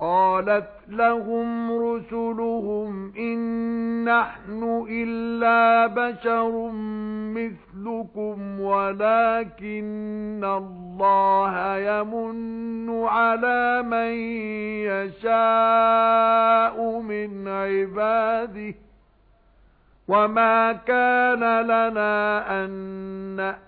قالت لهم رسلهم إن نحن إلا بشر مثلكم ولكن الله يمن على من يشاء من عباده وما كان لنا أن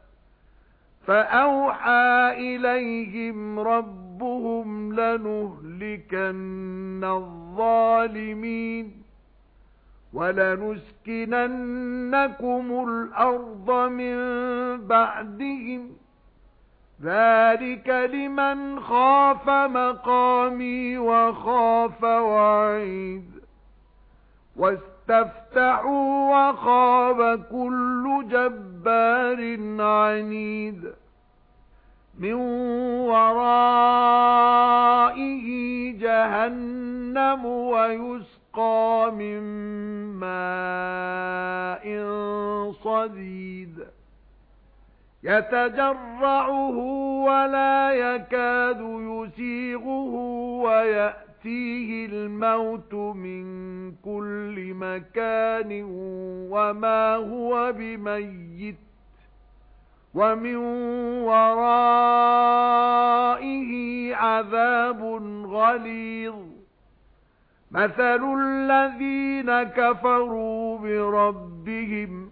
فَأَوْحَى إِلَيْهِمْ رَبُّهُمْ لَنُهْلِكَنَّ الظَّالِمِينَ وَلَنُسْكِنَنَّكُمُ الْأَرْضَ مِنْ بَعْدِهِمْ ذَلِكَ لِمَنْ خَافَ مَقَامِي وَخَافَ وَعِيدِ وَاسْتَفْتَحُوا وَخَابَ كُلُّ جَبَّارٍ عَنِيدٍ مِنْ وَرَائِهِ جَهَنَّمُ وَيُسْقَى مِنْ مَاءٍ صَدِيدٍ يَتَجَرَّعُهُ وَلَا يَكَادُ يُسِيغُهُ وَيَأْتِيهِ الْمَوْتُ مِنْ كُلِّ مَكَانٍ وَمَا هُوَ بِمَيِّتٍ وَمِنْ وَرَائِهِ عَذَابٌ غَلِيظٌ. مَثَلُ الَّذِينَ كَفَرُوا بِرَبِّهِمْ